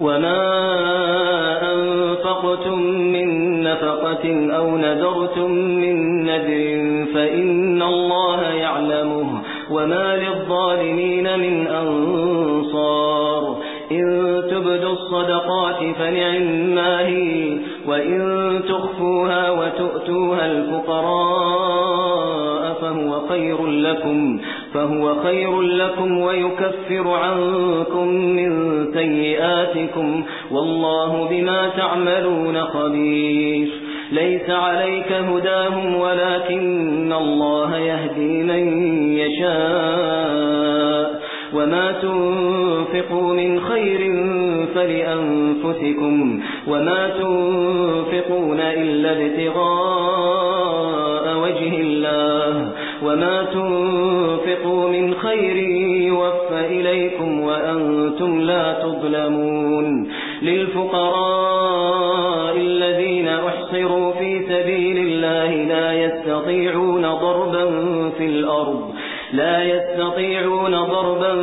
وما أنفقتم من نفقة أو نذرتم من نذر فإن الله يعلمه وما للظالمين من أنصار إن تبدوا الصدقات فنعما هي وإن تخفوها وتؤتوها الفقراء فهو خير لكم فهو خير لكم ويكفر عنكم من سيئاتكم والله بما تعملون خبير. ليس عليك هداهم ولكن الله يهدي من يشاء. وما تنفقوا من خير فلأنفسكم وما تنفقون إلا ابتغاء وجه الله. وما تنفقوا خير يوفى إليكم وأنتم لا تظلمون. للفقراء الذين أحصروا في سبيل الله لا يستطيعون ضربا في الأرض لا يستطيعون ضربا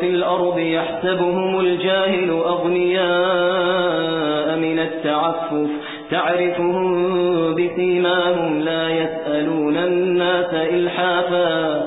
في الأرض يحسبهم الجاهل أغنياء من التعفف. تعرفهم بسيماهم لا يسألون الناس إلحافا.